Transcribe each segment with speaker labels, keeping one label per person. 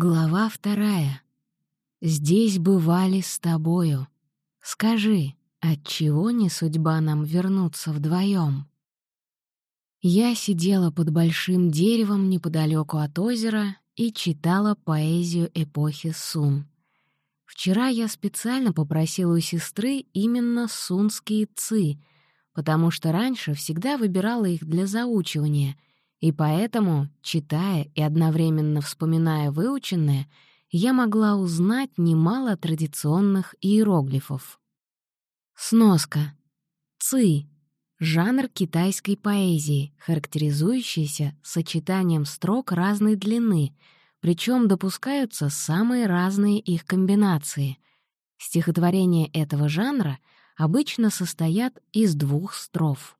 Speaker 1: Глава вторая. Здесь бывали с тобою. Скажи, отчего не судьба нам вернуться вдвоем? Я сидела под большим деревом неподалеку от озера и читала поэзию эпохи Сун. Вчера я специально попросила у сестры именно сунские ци, потому что раньше всегда выбирала их для заучивания — и поэтому, читая и одновременно вспоминая выученное, я могла узнать немало традиционных иероглифов. Сноска. Ци — жанр китайской поэзии, характеризующийся сочетанием строк разной длины, причем допускаются самые разные их комбинации. Стихотворения этого жанра обычно состоят из двух строф.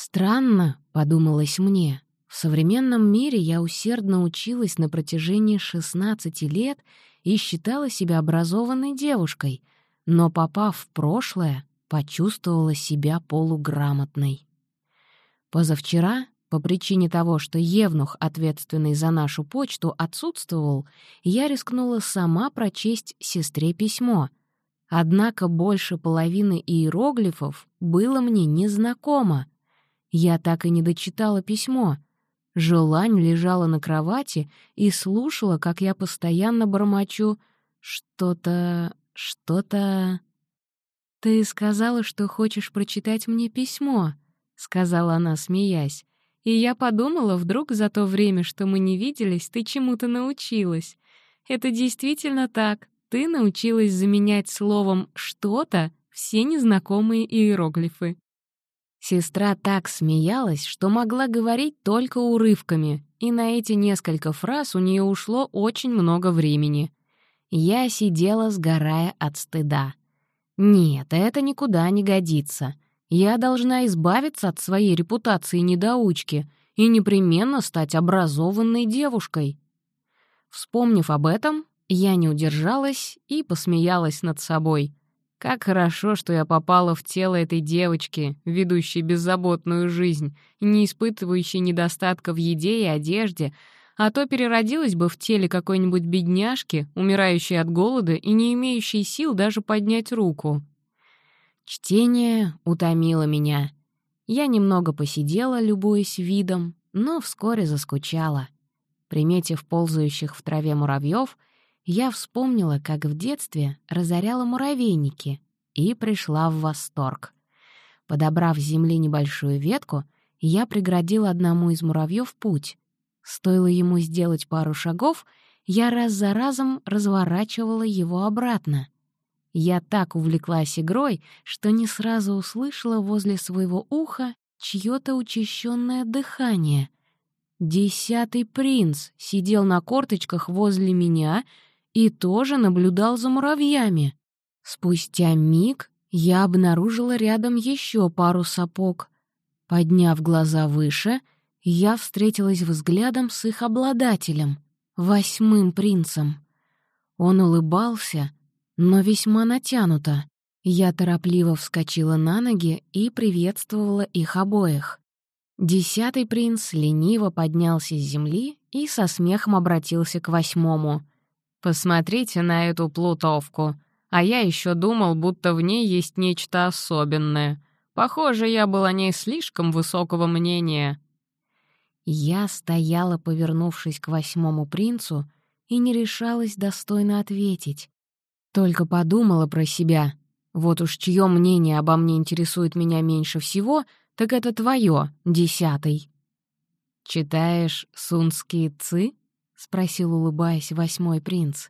Speaker 1: Странно, подумалось мне, в современном мире я усердно училась на протяжении 16 лет и считала себя образованной девушкой, но, попав в прошлое, почувствовала себя полуграмотной. Позавчера, по причине того, что Евнух, ответственный за нашу почту, отсутствовал, я рискнула сама прочесть сестре письмо. Однако больше половины иероглифов было мне незнакомо — я так и не дочитала письмо. Желань лежала на кровати и слушала, как я постоянно бормочу «что-то... что-то...» «Ты сказала, что хочешь прочитать мне письмо», — сказала она, смеясь. «И я подумала, вдруг за то время, что мы не виделись, ты чему-то научилась. Это действительно так. Ты научилась заменять словом «что-то» все незнакомые иероглифы. Сестра так смеялась, что могла говорить только урывками, и на эти несколько фраз у нее ушло очень много времени. Я сидела, сгорая от стыда. Нет, это никуда не годится. Я должна избавиться от своей репутации недоучки и непременно стать образованной девушкой. Вспомнив об этом, я не удержалась и посмеялась над собой. Как хорошо, что я попала в тело этой девочки, ведущей беззаботную жизнь, не испытывающей недостатка в еде и одежде, а то переродилась бы в теле какой-нибудь бедняжки, умирающей от голода и не имеющей сил даже поднять руку. Чтение утомило меня. Я немного посидела, любуясь видом, но вскоре заскучала. Приметив ползающих в траве муравьев, я вспомнила, как в детстве разоряла муравейники и пришла в восторг. Подобрав с земли небольшую ветку, я преградила одному из муравьев путь. Стоило ему сделать пару шагов, я раз за разом разворачивала его обратно. Я так увлеклась игрой, что не сразу услышала возле своего уха чьё-то учащенное дыхание. Десятый принц сидел на корточках возле меня — и тоже наблюдал за муравьями. Спустя миг я обнаружила рядом еще пару сапог. Подняв глаза выше, я встретилась взглядом с их обладателем, восьмым принцем. Он улыбался, но весьма натянуто. Я торопливо вскочила на ноги и приветствовала их обоих. Десятый принц лениво поднялся с земли и со смехом обратился к восьмому — Посмотрите на эту плутовку. А я еще думал, будто в ней есть нечто особенное. Похоже, я был о ней слишком высокого мнения. Я стояла, повернувшись к восьмому принцу, и не решалась достойно ответить. Только подумала про себя. Вот уж чье мнение обо мне интересует меня меньше всего, так это твое, десятый. «Читаешь сунские ци?» — спросил, улыбаясь, восьмой принц.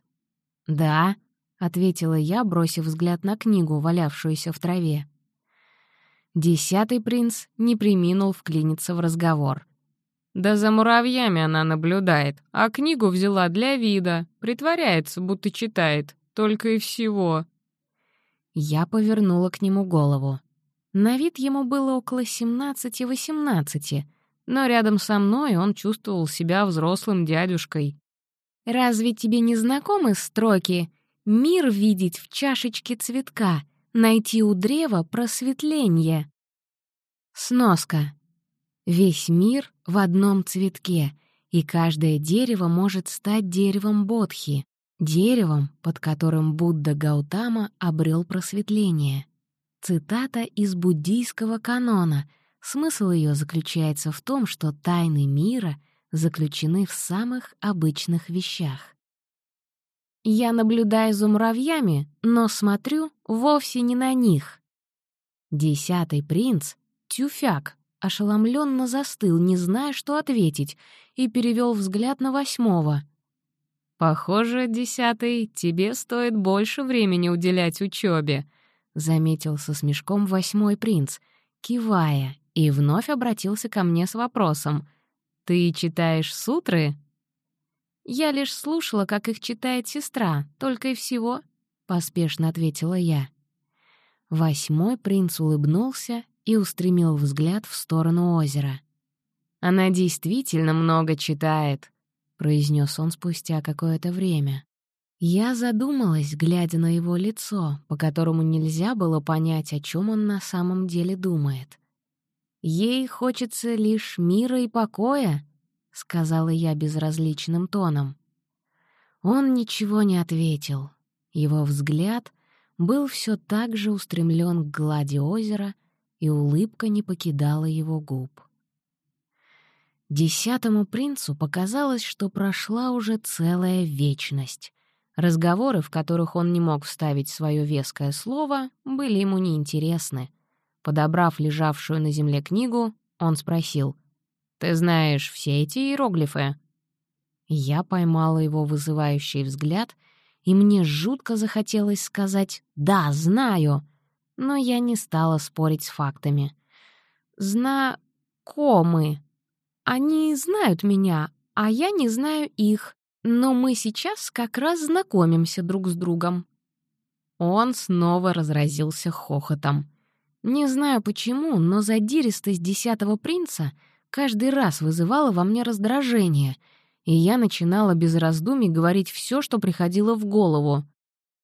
Speaker 1: «Да», — ответила я, бросив взгляд на книгу, валявшуюся в траве. Десятый принц не приминул вклиниться в разговор. «Да за муравьями она наблюдает, а книгу взяла для вида, притворяется, будто читает, только и всего». Я повернула к нему голову. На вид ему было около семнадцати-восемнадцати — но рядом со мной он чувствовал себя взрослым дядюшкой. «Разве тебе не знакомы строки «Мир видеть в чашечке цветка, найти у древа просветление»?» Сноска. Весь мир в одном цветке, и каждое дерево может стать деревом Бодхи, деревом, под которым Будда Гаутама обрел просветление. Цитата из буддийского канона. Смысл ее заключается в том, что тайны мира заключены в самых обычных вещах. Я наблюдаю за муравьями, но смотрю вовсе не на них. Десятый принц, Тюфяк, ошеломленно застыл, не зная, что ответить, и перевел взгляд на восьмого. «Похоже, десятый, тебе стоит больше времени уделять учебе, заметил со смешком восьмой принц, кивая, и вновь обратился ко мне с вопросом. «Ты читаешь сутры?» «Я лишь слушала, как их читает сестра, только и всего», — поспешно ответила я. Восьмой принц улыбнулся и устремил взгляд в сторону озера. «Она действительно много читает», — произнес он спустя какое-то время. Я задумалась, глядя на его лицо, по которому нельзя было понять, о чем он на самом деле думает. «Ей хочется лишь мира и покоя», — сказала я безразличным тоном. Он ничего не ответил. Его взгляд был все так же устремлен к глади озера, и улыбка не покидала его губ. Десятому принцу показалось, что прошла уже целая вечность. Разговоры, в которых он не мог вставить свое веское слово, были ему неинтересны. Подобрав лежавшую на земле книгу, он спросил, «Ты знаешь все эти иероглифы?» Я поймала его вызывающий взгляд, и мне жутко захотелось сказать «Да, знаю», но я не стала спорить с фактами. «Знакомы. Они знают меня, а я не знаю их. Но мы сейчас как раз знакомимся друг с другом». Он снова разразился хохотом. Не знаю почему, но задиристость десятого принца каждый раз вызывала во мне раздражение, и я начинала без раздумий говорить все, что приходило в голову.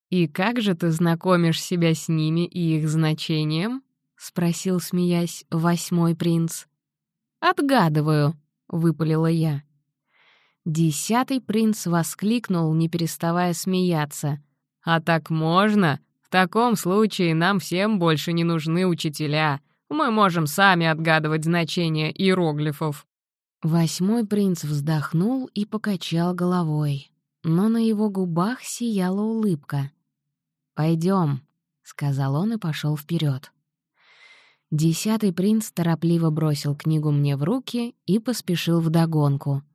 Speaker 1: «И как же ты знакомишь себя с ними и их значением?» — спросил, смеясь, восьмой принц. «Отгадываю», — выпалила я. Десятый принц воскликнул, не переставая смеяться. «А так можно? В таком случае нам всем больше не нужны учителя. Мы можем сами отгадывать значения иероглифов». Восьмой принц вздохнул и покачал головой, но на его губах сияла улыбка. Пойдем, сказал он и пошел вперед. Десятый принц торопливо бросил книгу мне в руки и поспешил вдогонку —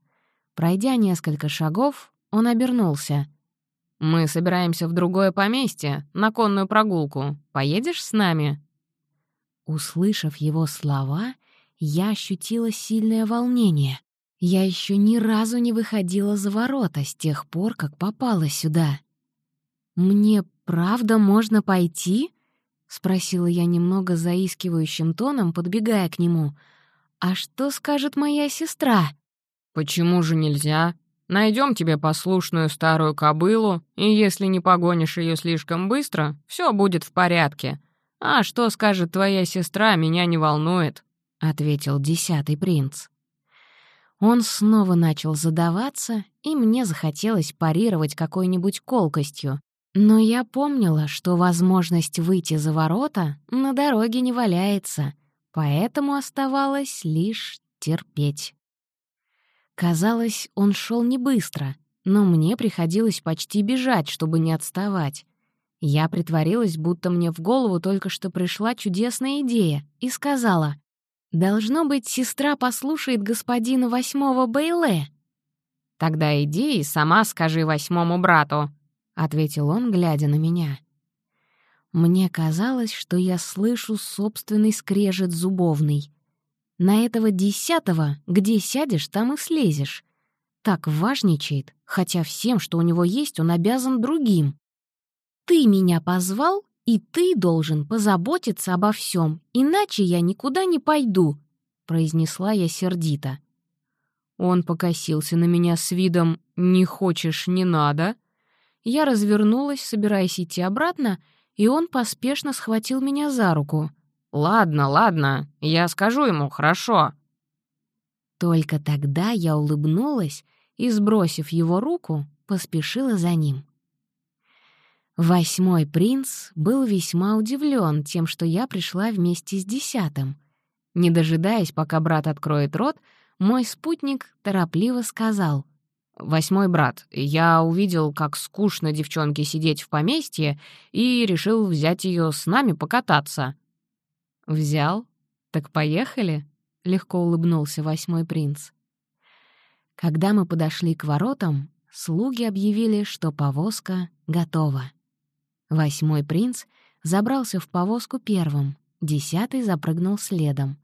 Speaker 1: Пройдя несколько шагов, он обернулся. «Мы собираемся в другое поместье, на конную прогулку. Поедешь с нами?» Услышав его слова, я ощутила сильное волнение. Я еще ни разу не выходила за ворота с тех пор, как попала сюда. «Мне правда можно пойти?» — спросила я немного заискивающим тоном, подбегая к нему. «А что скажет моя сестра?» «Почему же нельзя? Найдем тебе послушную старую кобылу, и если не погонишь ее слишком быстро, все будет в порядке. А что скажет твоя сестра, меня не волнует», — ответил десятый принц. Он снова начал задаваться, и мне захотелось парировать какой-нибудь колкостью. Но я помнила, что возможность выйти за ворота на дороге не валяется, поэтому оставалось лишь терпеть. Казалось, он шел не быстро, но мне приходилось почти бежать, чтобы не отставать. Я притворилась, будто мне в голову только что пришла чудесная идея, и сказала, «Должно быть, сестра послушает господина восьмого Бейле». «Тогда иди и сама скажи восьмому брату», — ответил он, глядя на меня. Мне казалось, что я слышу собственный скрежет зубовный. На этого десятого, где сядешь, там и слезешь. Так важничает, хотя всем, что у него есть, он обязан другим. Ты меня позвал, и ты должен позаботиться обо всем, иначе я никуда не пойду, произнесла я сердито. Он покосился на меня с видом «не хочешь, не надо». Я развернулась, собираясь идти обратно, и он поспешно схватил меня за руку — «Ладно, ладно, я скажу ему, хорошо». Только тогда я улыбнулась и, сбросив его руку, поспешила за ним. Восьмой принц был весьма удивлен тем, что я пришла вместе с десятым. Не дожидаясь, пока брат откроет рот, мой спутник торопливо сказал. «Восьмой брат, я увидел, как скучно девчонке сидеть в поместье, и решил взять ее с нами покататься». «Взял? Так поехали?» — легко улыбнулся восьмой принц. Когда мы подошли к воротам, слуги объявили, что повозка готова. Восьмой принц забрался в повозку первым, десятый запрыгнул следом.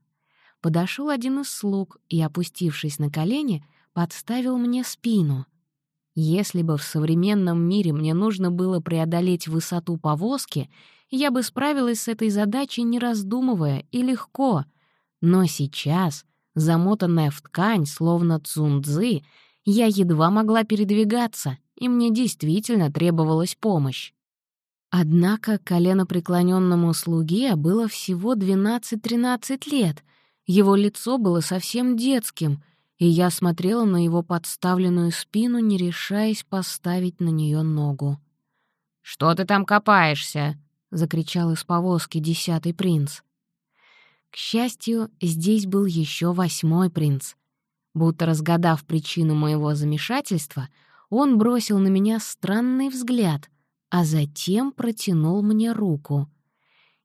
Speaker 1: Подошел один из слуг и, опустившись на колени, подставил мне спину. Если бы в современном мире мне нужно было преодолеть высоту повозки, я бы справилась с этой задачей, не раздумывая, и легко. Но сейчас, замотанная в ткань, словно цунцзы, я едва могла передвигаться, и мне действительно требовалась помощь. Однако коленопреклоненному слуге было всего 12-13 лет, его лицо было совсем детским, и я смотрела на его подставленную спину, не решаясь поставить на нее ногу. «Что ты там копаешься?» — закричал из повозки десятый принц. К счастью, здесь был еще восьмой принц. Будто разгадав причину моего замешательства, он бросил на меня странный взгляд, а затем протянул мне руку.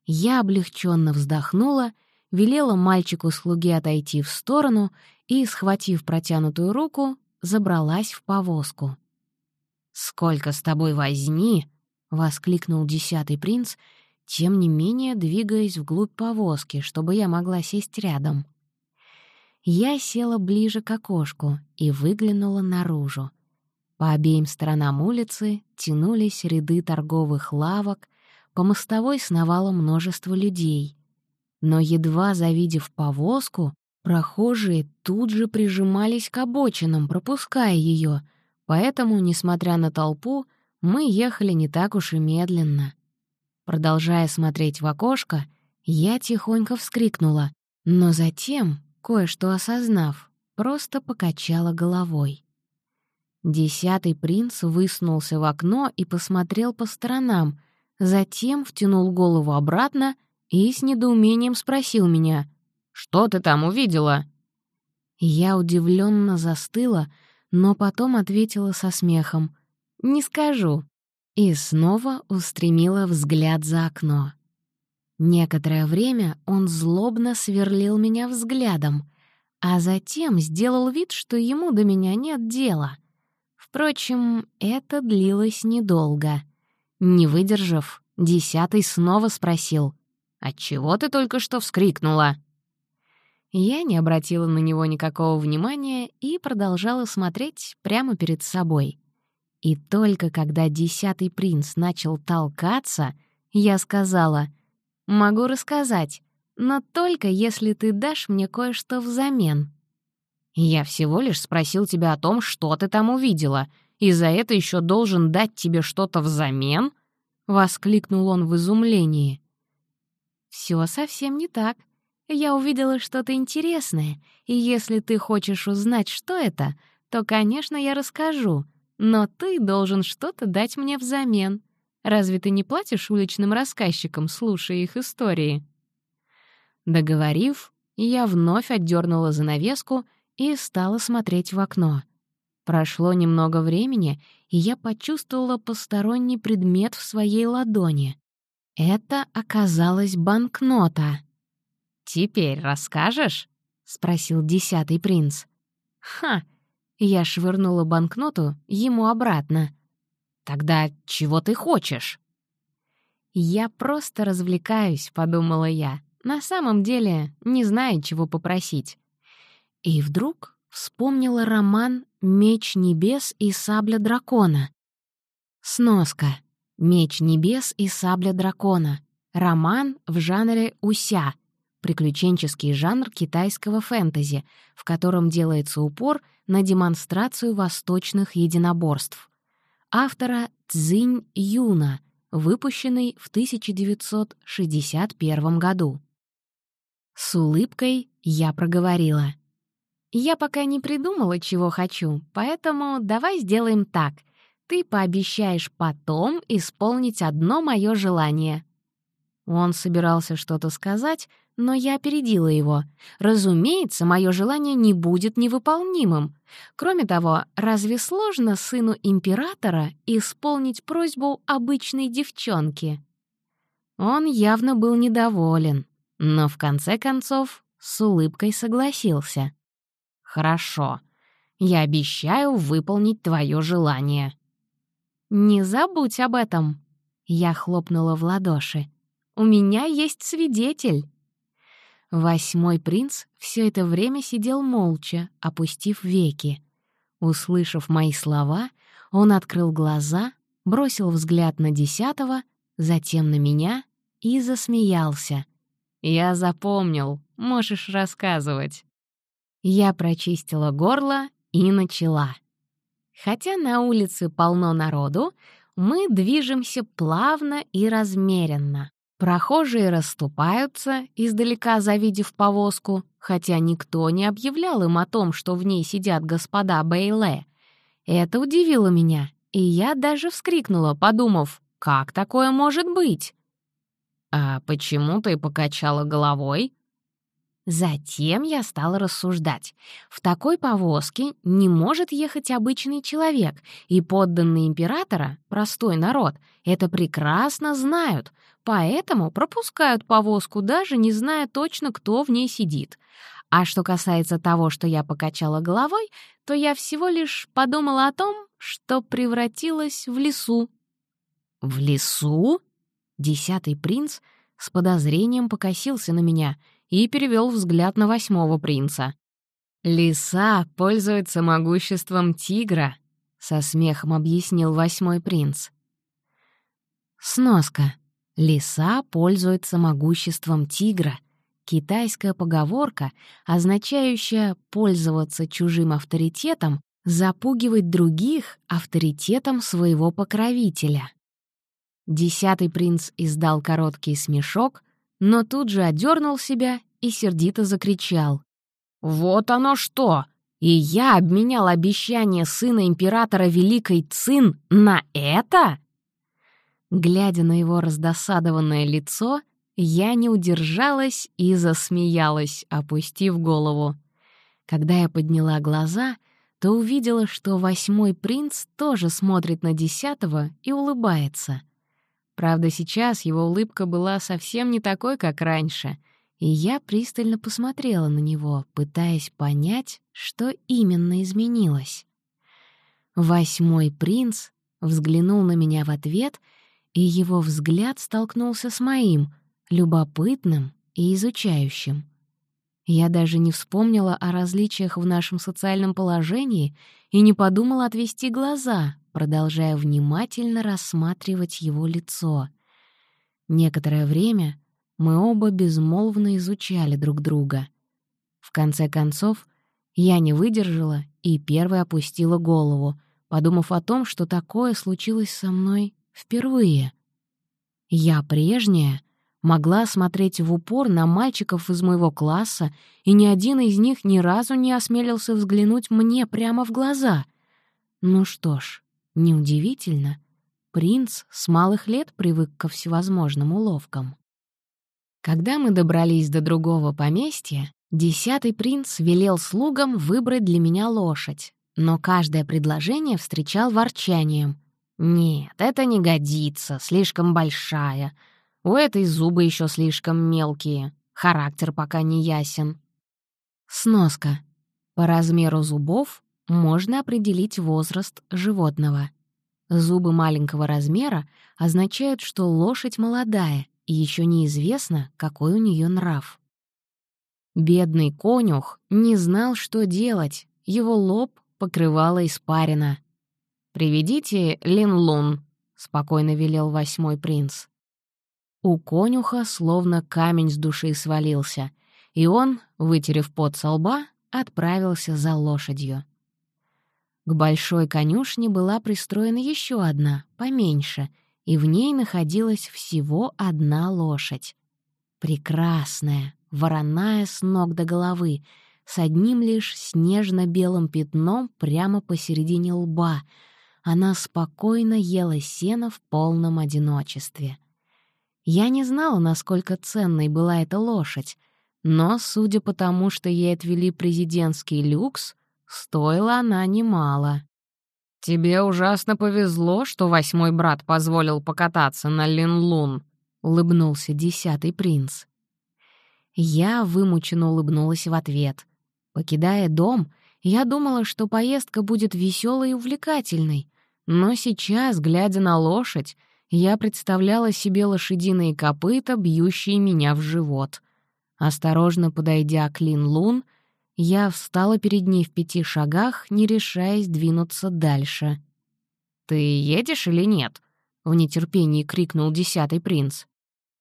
Speaker 1: Я облегченно вздохнула, велела мальчику-слуге отойти в сторону и, схватив протянутую руку, забралась в повозку. «Сколько с тобой возни!» — воскликнул десятый принц, тем не менее двигаясь вглубь повозки, чтобы я могла сесть рядом. Я села ближе к окошку и выглянула наружу. По обеим сторонам улицы тянулись ряды торговых лавок, по мостовой сновало множество людей. Но едва завидев повозку, прохожие тут же прижимались к обочинам, пропуская ее, поэтому, несмотря на толпу, мы ехали не так уж и медленно. Продолжая смотреть в окошко, я тихонько вскрикнула, но затем, кое-что осознав, просто покачала головой. Десятый принц высунулся в окно и посмотрел по сторонам, затем втянул голову обратно и с недоумением спросил меня, «Что ты там увидела?» Я удивленно застыла, но потом ответила со смехом, «Не скажу», и снова устремила взгляд за окно. Некоторое время он злобно сверлил меня взглядом, а затем сделал вид, что ему до меня нет дела. Впрочем, это длилось недолго. Не выдержав, десятый снова спросил, «Отчего ты только что вскрикнула?» Я не обратила на него никакого внимания и продолжала смотреть прямо перед собой. И только когда десятый принц начал толкаться, я сказала, «Могу рассказать, но только если ты дашь мне кое-что взамен». «Я всего лишь спросил тебя о том, что ты там увидела, и за это еще должен дать тебе что-то взамен?» — воскликнул он в изумлении. «Все совсем не так. Я увидела что-то интересное, и если ты хочешь узнать, что это, то, конечно, я расскажу, но ты должен что-то дать мне взамен. Разве ты не платишь уличным рассказчикам, слушая их истории?» Договорив, я вновь отдернула занавеску и стала смотреть в окно. Прошло немного времени, и я почувствовала посторонний предмет в своей ладони. Это оказалась банкнота. «Теперь расскажешь?» — спросил десятый принц. «Ха!» — я швырнула банкноту ему обратно. «Тогда чего ты хочешь?» «Я просто развлекаюсь», — подумала я. «На самом деле не знаю, чего попросить. И вдруг вспомнила роман «Меч небес и сабля дракона». Сноска. «Меч небес и сабля дракона». Роман в жанре «Уся», приключенческий жанр китайского фэнтези, в котором делается упор на демонстрацию восточных единоборств. Автора Цзинь Юна, выпущенный в 1961 году. С улыбкой я проговорила — Я пока не придумала, чего хочу, поэтому давай сделаем так. Ты пообещаешь потом исполнить одно мое желание». Он собирался что-то сказать, но я опередила его. Разумеется, мое желание не будет невыполнимым. Кроме того, разве сложно сыну императора исполнить просьбу обычной девчонки? Он явно был недоволен, но в конце концов с улыбкой согласился. «Хорошо, я обещаю выполнить твое желание». «Не забудь об этом!» Я хлопнула в ладоши. «У меня есть свидетель!» Восьмой принц все это время сидел молча, опустив веки. Услышав мои слова, он открыл глаза, бросил взгляд на десятого, затем на меня и засмеялся. «Я запомнил, можешь рассказывать». Я прочистила горло и начала. Хотя на улице полно народу, мы движемся плавно и размеренно. Прохожие расступаются, издалека завидев повозку, хотя никто не объявлял им о том, что в ней сидят господа Бейле. Это удивило меня, и я даже вскрикнула, подумав, как такое может быть? «А почему ты покачала головой?» Затем я стала рассуждать. В такой повозке не может ехать обычный человек, и подданные императора, простой народ, это прекрасно знают, поэтому пропускают повозку, даже не зная точно, кто в ней сидит. А что касается того, что я покачала головой, то я всего лишь подумала о том, что превратилась в лесу. «В лесу?» Десятый принц с подозрением покосился на меня — и перевел взгляд на восьмого принца. «Лиса пользуется могуществом тигра», — со смехом объяснил восьмой принц. Сноска. Лиса пользуется могуществом тигра. Китайская поговорка, означающая «пользоваться чужим авторитетом», запугивать других авторитетом своего покровителя. Десятый принц издал короткий смешок, но тут же одернул себя и сердито закричал. «Вот оно что! И я обменял обещание сына императора Великой Цин на это?» Глядя на его раздосадованное лицо, я не удержалась и засмеялась, опустив голову. Когда я подняла глаза, то увидела, что восьмой принц тоже смотрит на десятого и улыбается — Правда, сейчас его улыбка была совсем не такой, как раньше, и я пристально посмотрела на него, пытаясь понять, что именно изменилось. Восьмой принц взглянул на меня в ответ, и его взгляд столкнулся с моим, любопытным и изучающим. Я даже не вспомнила о различиях в нашем социальном положении и не подумала отвести глаза, продолжая внимательно рассматривать его лицо. Некоторое время мы оба безмолвно изучали друг друга. В конце концов, я не выдержала и первой опустила голову, подумав о том, что такое случилось со мной впервые. Я прежняя могла смотреть в упор на мальчиков из моего класса, и ни один из них ни разу не осмелился взглянуть мне прямо в глаза. Ну что ж, неудивительно. Принц с малых лет привык ко всевозможным уловкам. Когда мы добрались до другого поместья, десятый принц велел слугам выбрать для меня лошадь, но каждое предложение встречал ворчанием. «Нет, это не годится, слишком большая. У этой зубы еще слишком мелкие, характер пока не ясен. Сноска. По размеру зубов можно определить возраст животного. Зубы маленького размера означают, что лошадь молодая, и еще неизвестно, какой у нее нрав. Бедный конюх не знал, что делать, его лоб покрывала испарина. «Приведите Лин Лун», — спокойно велел восьмой принц. У конюха словно камень с души свалился, и он, вытерев пот со лба, отправился за лошадью. К большой конюшне была пристроена еще одна, поменьше, и в ней находилась всего одна лошадь. Прекрасная, вороная с ног до головы, с одним лишь снежно-белым пятном прямо посередине лба. Она спокойно ела сено в полном одиночестве. Я не знала, насколько ценной была эта лошадь, но, судя по тому, что ей отвели президентский люкс, стоила она немало. «Тебе ужасно повезло, что восьмой брат позволил покататься на Лин-Лун», — улыбнулся десятый принц. Я вымученно улыбнулась в ответ. Покидая дом, я думала, что поездка будет веселой и увлекательной, но сейчас, глядя на лошадь, я представляла себе лошадиные копыта, бьющие меня в живот. Осторожно подойдя к Лин-Лун, я встала перед ней в пяти шагах, не решаясь двинуться дальше. «Ты едешь или нет?» — в нетерпении крикнул десятый принц.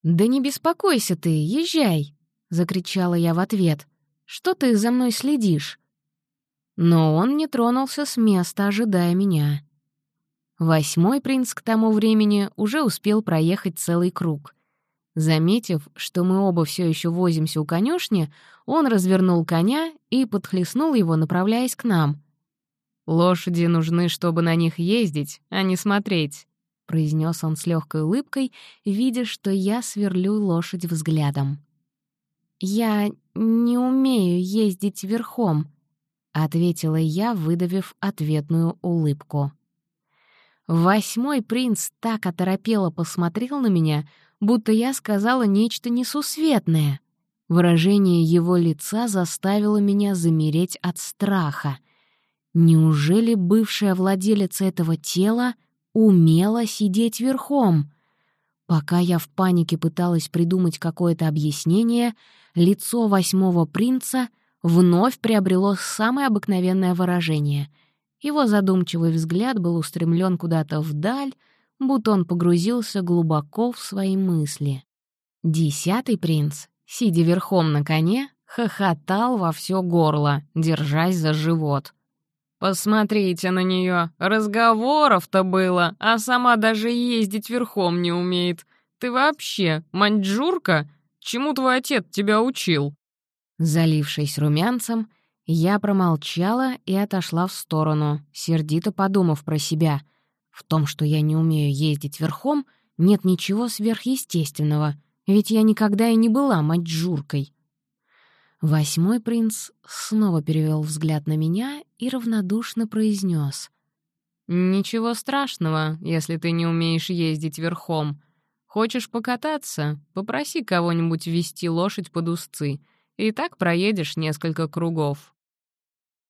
Speaker 1: «Да не беспокойся ты, езжай!» — закричала я в ответ. «Что ты за мной следишь?» Но он не тронулся с места, ожидая меня. Восьмой принц к тому времени уже успел проехать целый круг — Заметив, что мы оба все еще возимся у конюшни, он развернул коня и подхлестнул его, направляясь к нам. «Лошади нужны, чтобы на них ездить, а не смотреть», — произнес он с легкой улыбкой, видя, что я сверлю лошадь взглядом. «Я не умею ездить верхом», — ответила я, выдавив ответную улыбку. Восьмой принц так оторопело посмотрел на меня, будто я сказала нечто несусветное. Выражение его лица заставило меня замереть от страха. Неужели бывшая владелица этого тела умела сидеть верхом? Пока я в панике пыталась придумать какое-то объяснение, лицо восьмого принца вновь приобрело самое обыкновенное выражение. Его задумчивый взгляд был устремлен куда-то вдаль, будто он погрузился глубоко в свои мысли. Десятый принц, сидя верхом на коне, хохотал во все горло, держась за живот. «Посмотрите на нее, разговоров-то было, а сама даже ездить верхом не умеет. Ты вообще маньчжурка? Чему твой отец тебя учил?» Залившись румянцем, я промолчала и отошла в сторону, сердито подумав про себя — в том, что я не умею ездить верхом, нет ничего сверхъестественного, ведь я никогда и не была мать-журкой. Восьмой принц снова перевел взгляд на меня и равнодушно произнес: «Ничего страшного, если ты не умеешь ездить верхом. Хочешь покататься? Попроси кого-нибудь вести лошадь под узцы, и так проедешь несколько кругов».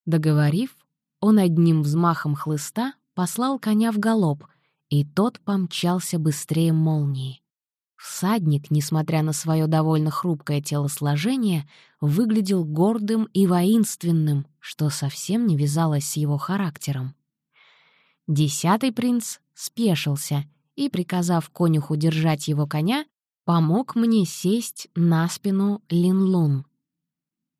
Speaker 1: Договорив, он одним взмахом хлыста послал коня в галоп, и тот помчался быстрее молнии. Всадник, несмотря на свое довольно хрупкое телосложение, выглядел гордым и воинственным, что совсем не вязалось с его характером. Десятый принц спешился и, приказав конюху держать его коня, помог мне сесть на спину Линлун.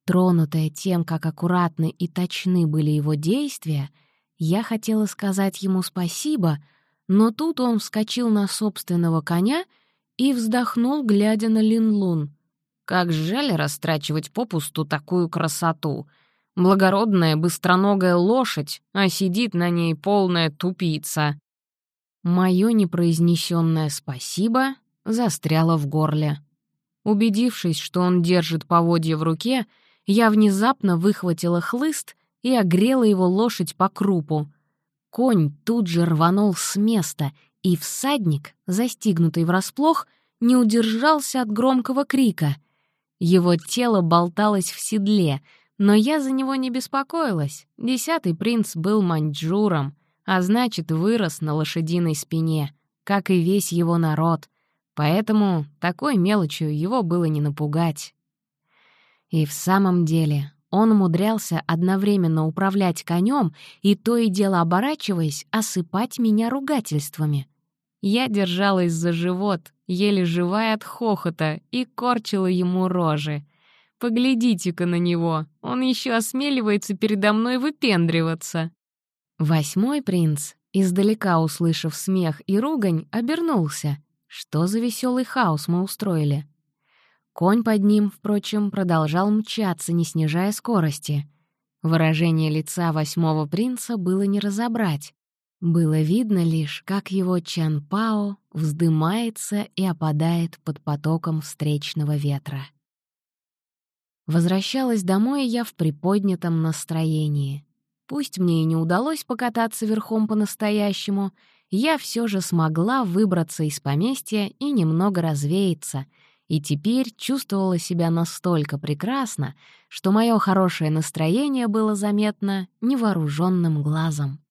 Speaker 1: Тронутая тем, как аккуратны и точны были его действия, я хотела сказать ему спасибо, но тут он вскочил на собственного коня и вздохнул, глядя на Линлун. Как жаль растрачивать попусту такую красоту. Благородная быстроногая лошадь, а сидит на ней полная тупица. Моё непроизнесённое спасибо застряло в горле. Убедившись, что он держит поводья в руке, я внезапно выхватила хлыст и огрела его лошадь по крупу. Конь тут же рванул с места, и всадник, застигнутый врасплох, не удержался от громкого крика. Его тело болталось в седле, но я за него не беспокоилась. Десятый принц был маньчжуром, а значит, вырос на лошадиной спине, как и весь его народ. Поэтому такой мелочью его было не напугать. И в самом деле он умудрялся одновременно управлять конем и, то и дело оборачиваясь, осыпать меня ругательствами. Я держалась за живот, еле живая от хохота, и корчила ему рожи. Поглядите-ка на него, он еще осмеливается передо мной выпендриваться. Восьмой принц, издалека услышав смех и ругань, обернулся. Что за веселый хаос мы устроили? Конь под ним, впрочем, продолжал мчаться, не снижая скорости. Выражение лица восьмого принца было не разобрать. Было видно лишь, как его Чан Пао вздымается и опадает под потоком встречного ветра. Возвращалась домой я в приподнятом настроении. Пусть мне и не удалось покататься верхом по-настоящему, я все же смогла выбраться из поместья и немного развеяться, и теперь чувствовала себя настолько прекрасно, что мое хорошее настроение было заметно невооруженным глазом.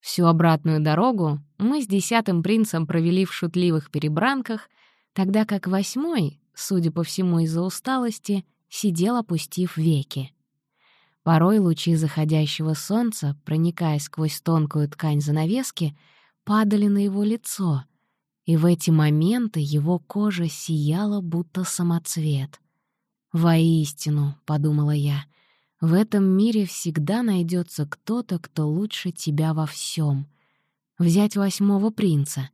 Speaker 1: Всю обратную дорогу мы с десятым принцем провели в шутливых перебранках, тогда как восьмой, судя по всему из-за усталости, сидел, опустив веки. Порой лучи заходящего солнца, проникая сквозь тонкую ткань занавески, падали на его лицо, и в эти моменты его кожа сияла, будто самоцвет. «Воистину», — подумала я, — «в этом мире всегда найдется кто-то, кто лучше тебя во всем. Взять восьмого принца.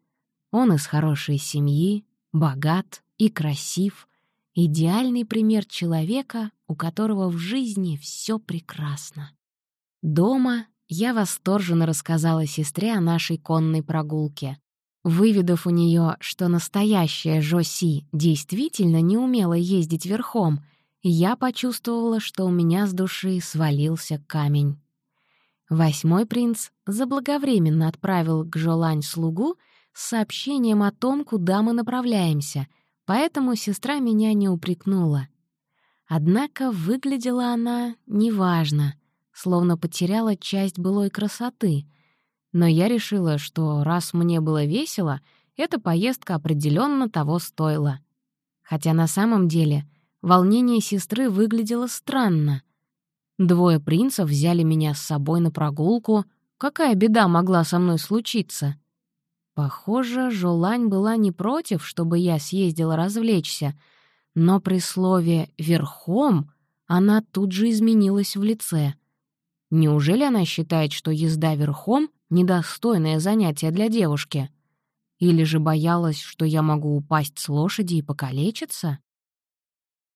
Speaker 1: Он из хорошей семьи, богат и красив — Идеальный пример человека, у которого в жизни все прекрасно. Дома я восторженно рассказала сестре о нашей конной прогулке. Выведав у нее, что настоящая Жоси действительно не умела ездить верхом, я почувствовала, что у меня с души свалился камень. Восьмой принц заблаговременно отправил к Жолань слугу с сообщением о том, куда мы направляемся — поэтому сестра меня не упрекнула. Однако выглядела она неважно, словно потеряла часть былой красоты. Но я решила, что раз мне было весело, эта поездка определенно того стоила. Хотя на самом деле волнение сестры выглядело странно. Двое принцев взяли меня с собой на прогулку. Какая беда могла со мной случиться? Похоже, Жолань была не против, чтобы я съездила развлечься, но при слове «верхом» она тут же изменилась в лице. Неужели она считает, что езда верхом — недостойное занятие для девушки? Или же боялась, что я могу упасть с лошади и покалечиться?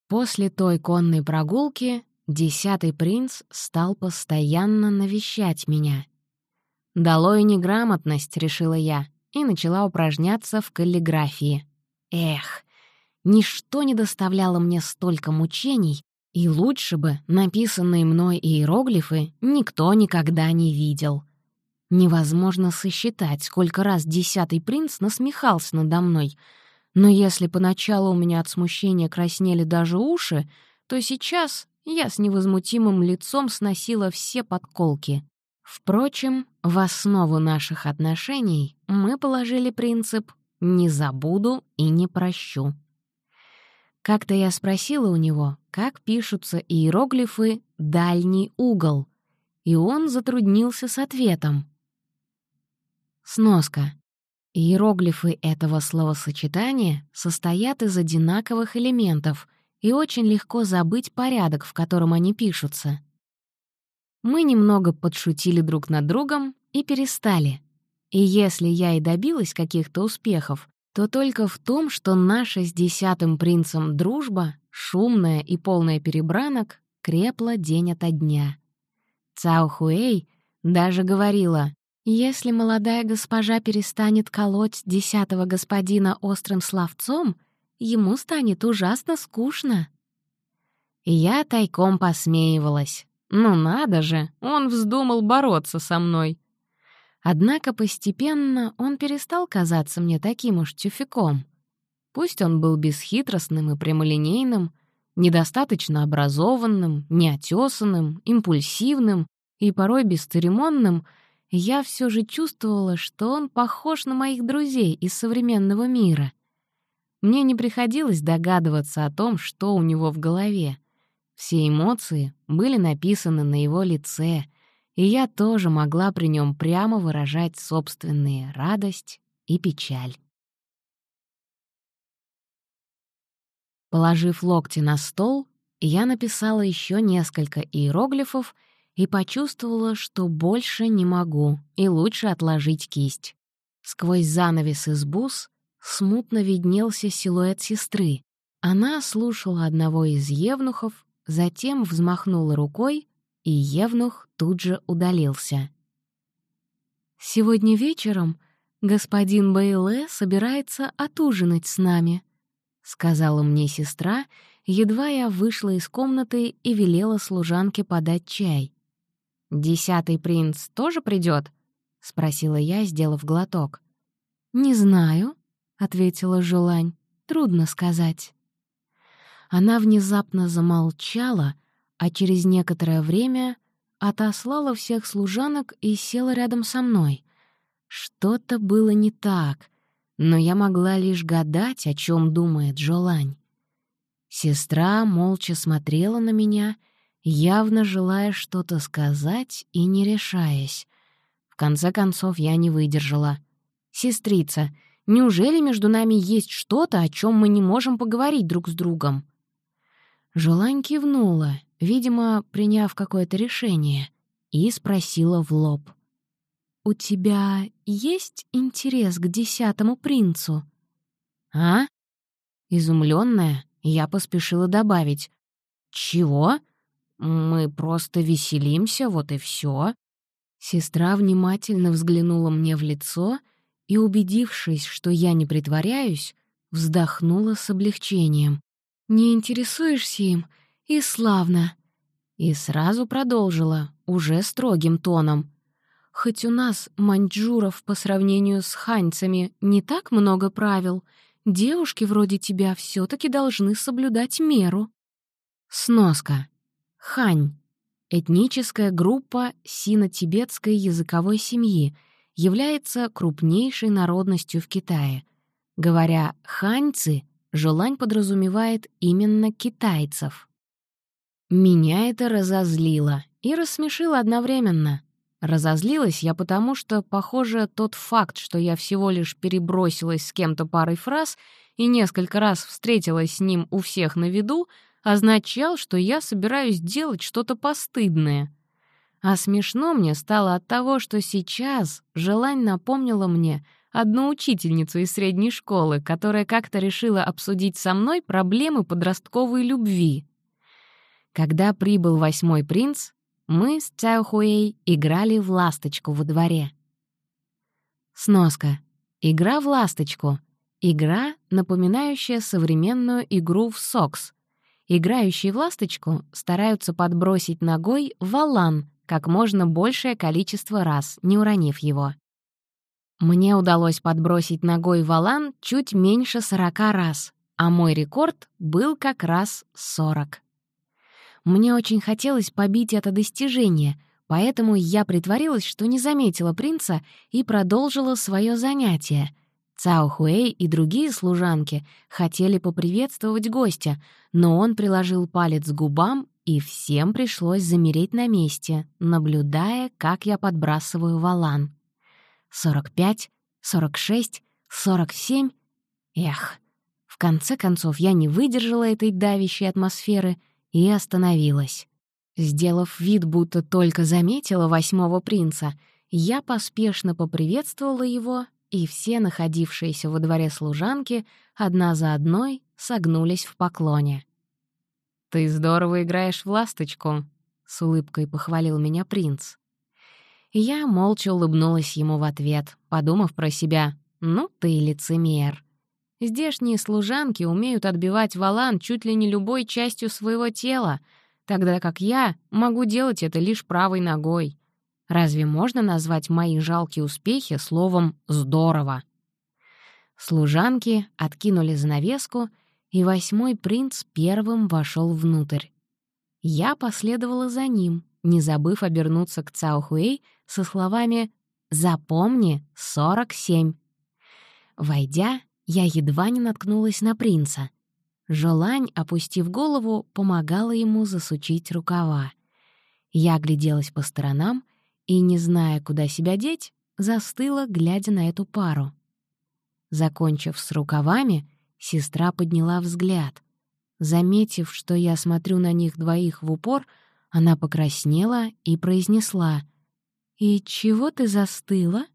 Speaker 1: После той конной прогулки десятый принц стал постоянно навещать меня. «Долой неграмотность», — решила я и начала упражняться в каллиграфии. Эх, ничто не доставляло мне столько мучений, и лучше бы написанные мной иероглифы никто никогда не видел. Невозможно сосчитать, сколько раз десятый принц насмехался надо мной, но если поначалу у меня от смущения краснели даже уши, то сейчас я с невозмутимым лицом сносила все подколки. Впрочем, в основу наших отношений мы положили принцип «не забуду и не прощу». Как-то я спросила у него, как пишутся иероглифы «дальний угол», и он затруднился с ответом. Сноска. Иероглифы этого словосочетания состоят из одинаковых элементов, и очень легко забыть порядок, в котором они пишутся. Мы немного подшутили друг над другом и перестали. И если я и добилась каких-то успехов, то только в том, что наша с десятым принцем дружба, шумная и полная перебранок, крепла день ото дня. Цао Хуэй даже говорила, «Если молодая госпожа перестанет колоть десятого господина острым словцом, ему станет ужасно скучно». Я тайком посмеивалась. Ну надо же, он вздумал бороться со мной. Однако постепенно он перестал казаться мне таким уж тюфяком. Пусть он был бесхитростным и прямолинейным, недостаточно образованным, неотесанным, импульсивным и порой бесцеремонным, я все же чувствовала, что он похож на моих друзей из современного мира. Мне не приходилось догадываться о том, что у него в голове — все эмоции были написаны на его лице, и я тоже могла при нем прямо выражать собственные радость и печаль. Положив локти на стол, я написала еще несколько иероглифов и почувствовала, что больше не могу, и лучше отложить кисть. Сквозь занавес из бус смутно виднелся силуэт сестры, Она слушала одного из евнухов, затем взмахнула рукой, и евнух тут же удалился. «Сегодня вечером господин Бейле собирается отужинать с нами», — сказала мне сестра, едва я вышла из комнаты и велела служанке подать чай. «Десятый принц тоже придет? спросила я, сделав глоток. «Не знаю», — ответила Жулань. «Трудно сказать». Она внезапно замолчала, а через некоторое время отослала всех служанок и села рядом со мной. Что-то было не так, но я могла лишь гадать, о чем думает Жолань. Сестра молча смотрела на меня, явно желая что-то сказать и не решаясь. В конце концов я не выдержала. «Сестрица, неужели между нами есть что-то, о чем мы не можем поговорить друг с другом?» Желань кивнула, видимо, приняв какое-то решение, и спросила в лоб. «У тебя есть интерес к десятому принцу?» «А?» Изумленная, я поспешила добавить. «Чего? Мы просто веселимся, вот и все. Сестра внимательно взглянула мне в лицо и, убедившись, что я не притворяюсь, вздохнула с облегчением. «Не интересуешься им? И славно!» И сразу продолжила, уже строгим тоном. «Хоть у нас, маньчжуров, по сравнению с ханьцами, не так много правил, девушки вроде тебя все таки должны соблюдать меру». Сноска. Хань. Этническая группа сино-тибетской языковой семьи является крупнейшей народностью в Китае. Говоря «ханьцы», Желань подразумевает именно китайцев. Меня это разозлило и рассмешило одновременно. Разозлилась я потому, что, похоже, тот факт, что я всего лишь перебросилась с кем-то парой фраз и несколько раз встретилась с ним у всех на виду, означал, что я собираюсь делать что-то постыдное. А смешно мне стало от того, что сейчас желание напомнила мне — одну учительницу из средней школы, которая как-то решила обсудить со мной проблемы подростковой любви. Когда прибыл восьмой принц, мы с Цяохуэй играли в ласточку во дворе. Сноска. Игра в ласточку. Игра, напоминающая современную игру в сокс. Играющие в ласточку стараются подбросить ногой валан как можно большее количество раз, не уронив его. Мне удалось подбросить ногой валан чуть меньше сорока раз, а мой рекорд был как раз сорок. Мне очень хотелось побить это достижение, поэтому я притворилась, что не заметила принца и продолжила свое занятие. Цао Хуэй и другие служанки хотели поприветствовать гостя, но он приложил палец к губам, и всем пришлось замереть на месте, наблюдая, как я подбрасываю валан. 45, 46, 47. Эх, в конце концов я не выдержала этой давящей атмосферы и остановилась. Сделав вид, будто только заметила восьмого принца, я поспешно поприветствовала его, и все находившиеся во дворе служанки одна за одной согнулись в поклоне. «Ты здорово играешь в ласточку», — с улыбкой похвалил меня принц. Я молча улыбнулась ему в ответ, подумав про себя «Ну ты лицемер». Здешние служанки умеют отбивать валан чуть ли не любой частью своего тела, тогда как я могу делать это лишь правой ногой. Разве можно назвать мои жалкие успехи словом «здорово»? Служанки откинули занавеску, и восьмой принц первым вошел внутрь. Я последовала за ним, не забыв обернуться к Цаохуэй со словами «Запомни, 47». Войдя, я едва не наткнулась на принца. Жолань, опустив голову, помогала ему засучить рукава. Я огляделась по сторонам и, не зная, куда себя деть, застыла, глядя на эту пару. Закончив с рукавами, сестра подняла взгляд. Заметив, что я смотрю на них двоих в упор, она покраснела и произнесла «И чего ты застыла?»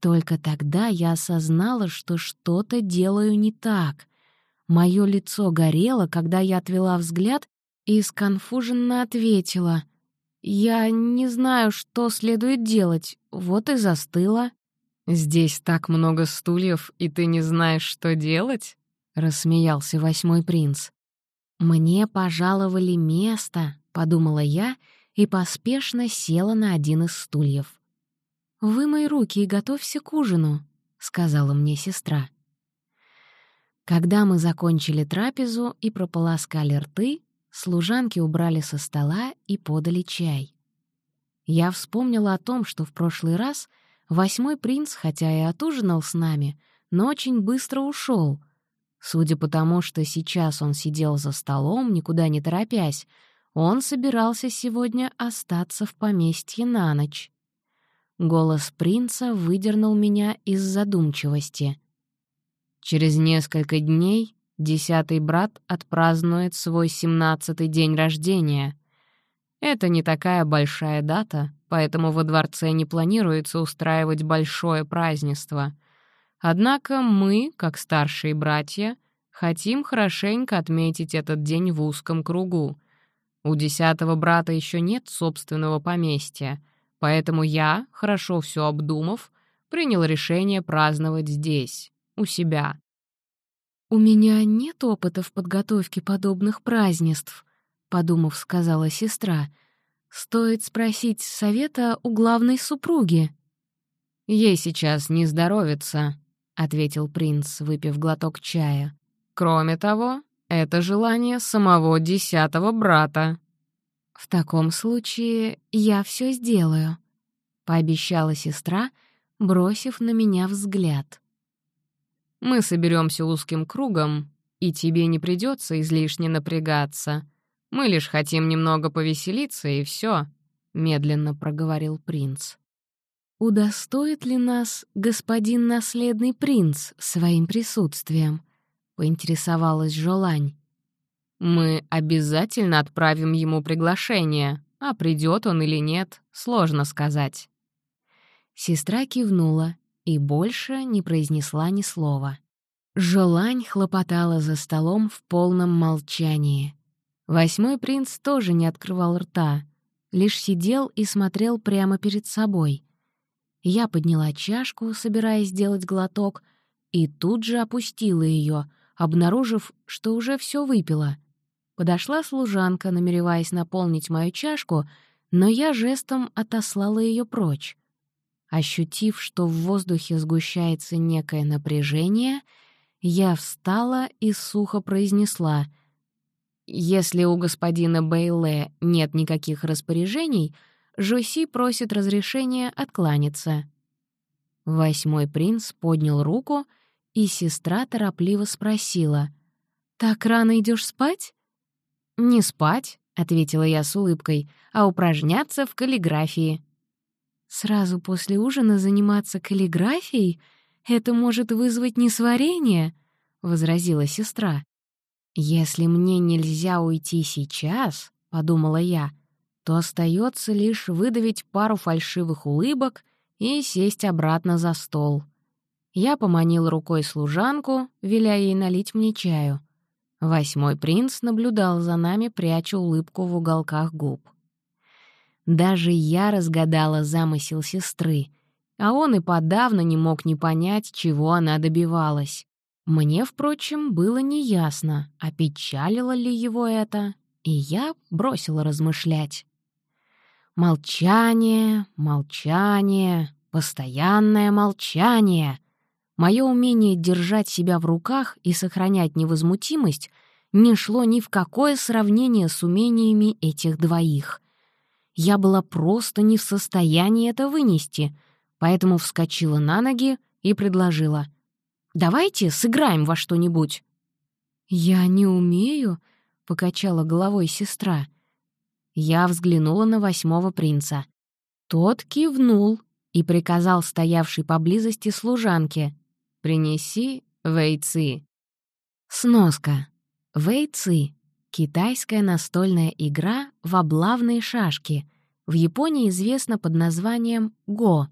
Speaker 1: Только тогда я осознала, что что-то делаю не так. Моё лицо горело, когда я отвела взгляд и сконфуженно ответила. «Я не знаю, что следует делать, вот и застыла».
Speaker 2: «Здесь так много стульев, и ты не знаешь, что делать?» — рассмеялся восьмой принц.
Speaker 1: «Мне пожаловали место», — подумала я и поспешно села на один из стульев. «Вымой руки и готовься к ужину», — сказала мне сестра. Когда мы закончили трапезу и прополоскали рты, служанки убрали со стола и подали чай. Я вспомнила о том, что в прошлый раз восьмой принц, хотя и отужинал с нами, но очень быстро ушел. Судя по тому, что сейчас он сидел за столом, никуда не торопясь, он собирался сегодня остаться в поместье на ночь. Голос принца выдернул меня из задумчивости.
Speaker 2: Через несколько дней десятый брат отпразднует свой семнадцатый день рождения. Это не такая большая дата, поэтому во дворце не планируется устраивать большое празднество. Однако мы, как старшие братья, хотим хорошенько отметить этот день в узком кругу. У десятого брата еще нет собственного поместья, поэтому я, хорошо все обдумав, принял решение праздновать здесь у себя.
Speaker 1: «У меня нет опыта в подготовке подобных празднеств», — подумав, сказала сестра. «Стоит спросить совета у главной супруги».
Speaker 2: «Ей сейчас не здоровится», — ответил принц, выпив глоток чая. «Кроме того, это желание самого десятого брата».
Speaker 1: «В таком случае я все сделаю», — пообещала сестра, бросив на меня взгляд.
Speaker 2: Мы соберемся узким кругом, и тебе не придется излишне напрягаться. Мы лишь хотим немного повеселиться, и все, медленно проговорил принц.
Speaker 1: «Удостоит ли нас господин наследный принц своим присутствием?» — поинтересовалась Жолань.
Speaker 2: «Мы обязательно отправим ему приглашение, а придет он или нет, сложно сказать».
Speaker 1: Сестра кивнула, и больше не произнесла ни слова. Желань хлопотала за столом в полном молчании. Восьмой принц тоже не открывал рта, лишь сидел и смотрел прямо перед собой. Я подняла чашку, собираясь сделать глоток, и тут же опустила ее, обнаружив, что уже все выпила. Подошла служанка, намереваясь наполнить мою чашку, но я жестом отослала ее прочь. Ощутив, что в воздухе сгущается некое напряжение, я встала и сухо произнесла «Если у господина Бейле нет никаких распоряжений, Жоси просит разрешения откланяться». Восьмой принц поднял руку, и сестра торопливо спросила «Так рано идешь спать?» «Не спать», — ответила я с улыбкой, «а упражняться в каллиграфии». Сразу после ужина заниматься каллиграфией — это может вызвать несварение, — возразила сестра. «Если мне нельзя уйти сейчас», — подумала я, то остается лишь выдавить пару фальшивых улыбок и сесть обратно за стол. Я поманил рукой служанку, веля ей налить мне чаю. Восьмой принц наблюдал за нами, пряча улыбку в уголках губ. Даже я разгадала замысел сестры, а он и подавно не мог не понять, чего она добивалась. Мне, впрочем, было неясно, опечалило ли его это, и я бросила размышлять. Молчание, молчание, постоянное молчание. Мое умение держать себя в руках и сохранять невозмутимость не шло ни в какое сравнение с умениями этих двоих. Я была просто не в состоянии это вынести, поэтому вскочила на ноги и предложила. «Давайте сыграем во что-нибудь». «Я не умею», — покачала головой сестра. Я взглянула на восьмого принца. Тот кивнул и приказал стоявшей поблизости служанке «Принеси вейцы». Сноска. Вейцы Китайская настольная игра в облавные шашки. В Японии известна под названием го.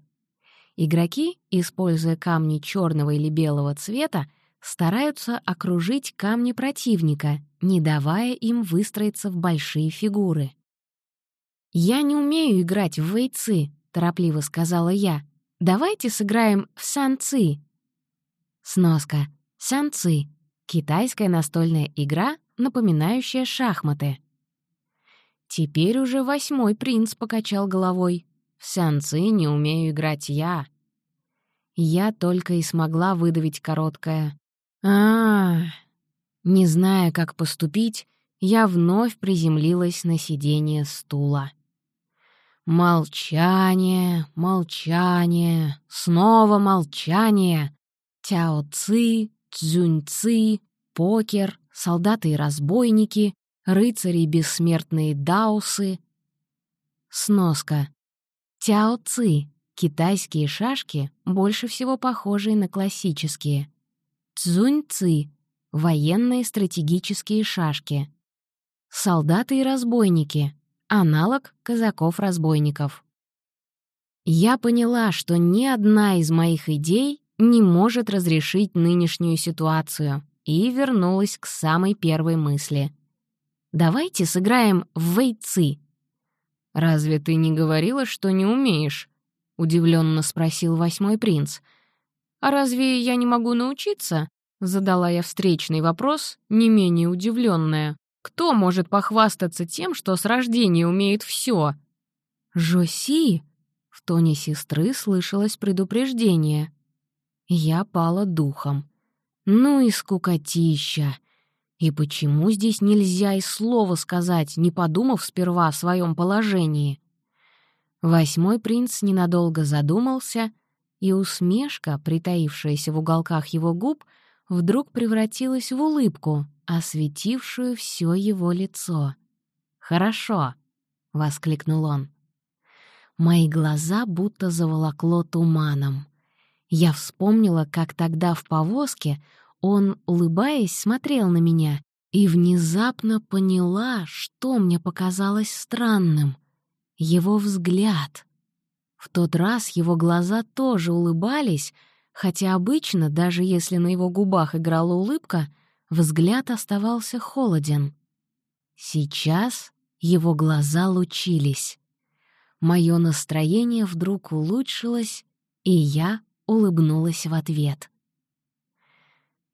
Speaker 1: Игроки, используя камни черного или белого цвета, стараются окружить камни противника, не давая им выстроиться в большие фигуры. «Я не умею играть в вейцы», — торопливо сказала я. «Давайте сыграем в санцы». Сноска. Санцы — китайская настольная игра, напоминающая шахматы. Теперь уже восьмой принц покачал головой. В санцы не умею играть я. Я только и смогла выдавить короткое -а, -а. Не зная, как поступить, я вновь приземлилась на сиденье стула. Молчание, молчание, снова молчание. Тяо-ци, цзюнь-ци, покер, солдаты и разбойники, рыцари бессмертные даосы. Сноска. Тяо-ци — китайские шашки, больше всего похожие на классические. Цзунь-ци — военные стратегические шашки. Солдаты и разбойники — аналог казаков-разбойников. Я поняла, что ни одна из моих идей не может разрешить нынешнюю ситуацию, и вернулась к самой первой мысли. «Давайте сыграем в вейцы». «Разве ты не говорила, что не умеешь?» — удивленно спросил восьмой принц — «А разве я не могу научиться?» — задала я встречный вопрос, не менее удивленная. «Кто может похвастаться тем, что с рождения умеет все? «Жоси!» — в тоне сестры слышалось предупреждение. Я пала духом. «Ну и скукотища!» И почему здесь нельзя и слова сказать, не подумав сперва о своем положении? Восьмой принц ненадолго задумался и усмешка, притаившаяся в уголках его губ, вдруг превратилась в улыбку, осветившую все его лицо. «Хорошо», — воскликнул он. Мои глаза будто заволокло туманом. Я вспомнила, как тогда в повозке он, улыбаясь, смотрел на меня, и внезапно поняла, что мне показалось странным. Его взгляд — в тот раз его глаза тоже улыбались, хотя обычно, даже если на его губах играла улыбка, взгляд оставался холоден. Сейчас его глаза лучились. Мое настроение вдруг улучшилось, и я улыбнулась в ответ.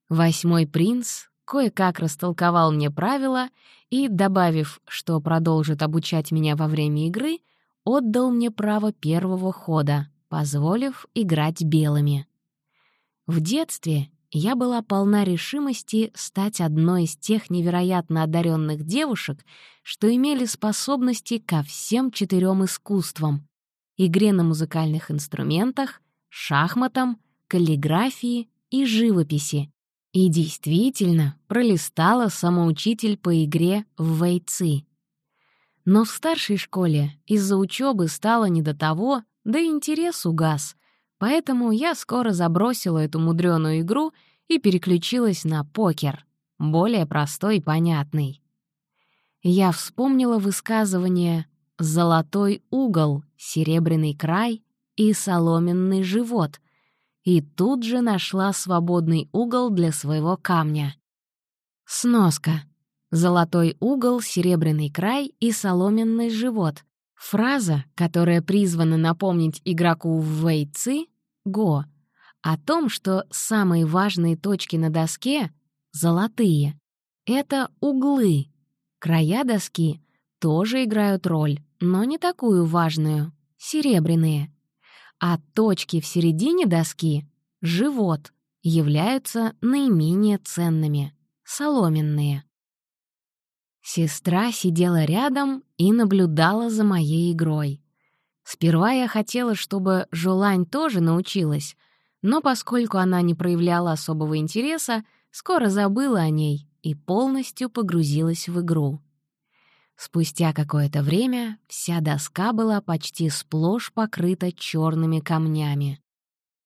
Speaker 1: Восьмой принц кое-как растолковал мне правила и, добавив, что продолжит обучать меня во время игры, отдал мне право первого хода, позволив играть белыми. В детстве я была полна решимости стать одной из тех невероятно одаренных девушек, что имели способности ко всем четырем искусствам — игре на музыкальных инструментах, шахматам, каллиграфии и живописи. И действительно пролистала самоучитель по игре в вейцы. Но в старшей школе из-за учебы стало не до того, да интерес угас, поэтому я скоро забросила эту мудреную игру и переключилась на покер, более простой и понятный. Я вспомнила высказывание «золотой угол», «серебряный край» и «соломенный живот», и тут же нашла свободный угол для своего камня. Сноска. Золотой угол, серебряный край и соломенный живот. Фраза, которая призвана напомнить игроку в вейцы «го» о том, что самые важные точки на доске — золотые. Это углы. Края доски тоже играют роль, но не такую важную — серебряные. А точки в середине доски — живот — являются наименее ценными — соломенные. Сестра сидела рядом и наблюдала за моей игрой. Сперва я хотела, чтобы Жулань тоже научилась, но поскольку она не проявляла особого интереса, скоро забыла о ней и полностью погрузилась в игру. Спустя какое-то время вся доска была почти сплошь покрыта черными камнями.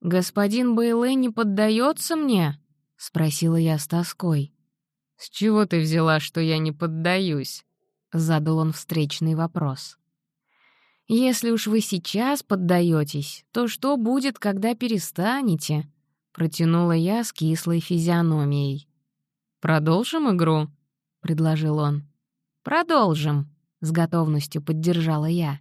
Speaker 1: «Господин Бейлэ не поддается мне?» — спросила я с тоской. «С чего ты взяла, что я не поддаюсь?» — задал он встречный вопрос. «Если уж вы сейчас поддаетесь, то что будет, когда перестанете?»
Speaker 2: — протянула я с кислой физиономией. «Продолжим игру?» — предложил он. «Продолжим», — с готовностью поддержала я.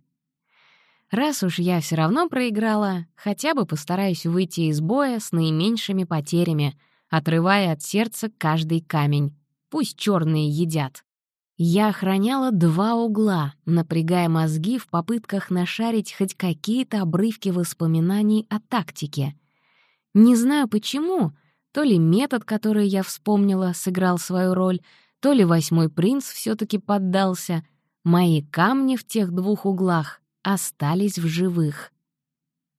Speaker 2: Раз уж я все равно проиграла, хотя бы постараюсь выйти из боя с наименьшими потерями, отрывая от сердца каждый камень. Пусть черные едят. Я охраняла два угла, напрягая мозги в попытках нашарить хоть какие-то обрывки воспоминаний о тактике. Не знаю почему, то ли метод, который я вспомнила, сыграл свою роль, то ли восьмой принц все таки поддался. Мои камни в тех двух углах остались в живых.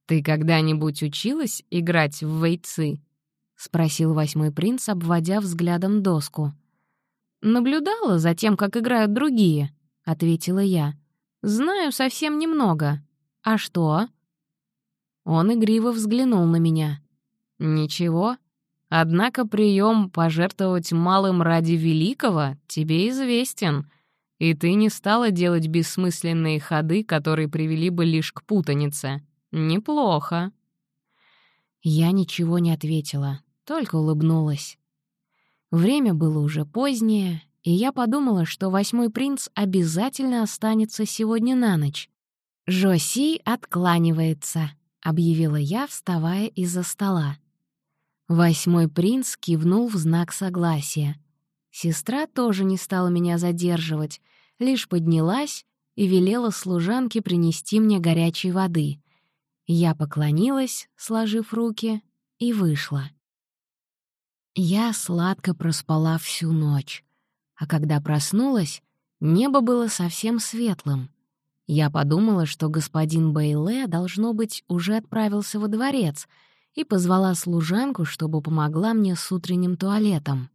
Speaker 2: «Ты когда-нибудь училась играть в вейцы?» — спросил восьмой принц, обводя взглядом доску. «Наблюдала за тем, как играют другие», — ответила я. «Знаю совсем немного. А что?» Он игриво взглянул на меня. «Ничего. Однако прием пожертвовать малым ради великого тебе известен, и ты не стала делать бессмысленные ходы, которые привели бы лишь к путанице. Неплохо». Я ничего не ответила, только улыбнулась. Время было уже позднее, и я подумала, что восьмой принц обязательно останется сегодня на ночь. «Жоси откланивается», — объявила я, вставая из-за стола. Восьмой принц кивнул в знак согласия. Сестра тоже не стала меня задерживать, лишь поднялась и велела служанке принести мне горячей воды. Я поклонилась, сложив руки, и вышла. Я сладко проспала всю ночь, а когда проснулась, небо было совсем светлым. Я подумала, что господин Бейле, должно быть, уже отправился во дворец, и позвала служанку, чтобы помогла мне с утренним туалетом.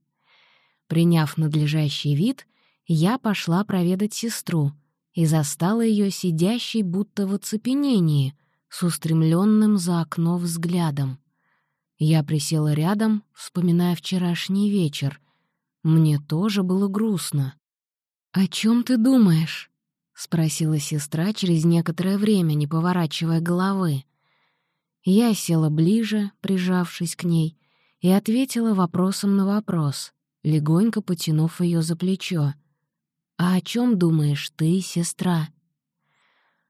Speaker 2: Приняв надлежащий вид, я пошла проведать сестру и застала ее сидящей будто в оцепенении, с устремленным за окно взглядом. Я присела рядом, вспоминая вчерашний вечер. Мне тоже было грустно. «О чем ты думаешь?» — спросила сестра через некоторое время, не поворачивая головы. Я села ближе, прижавшись к ней, и ответила вопросом на вопрос, легонько потянув ее за плечо. «А о чем думаешь ты, сестра?»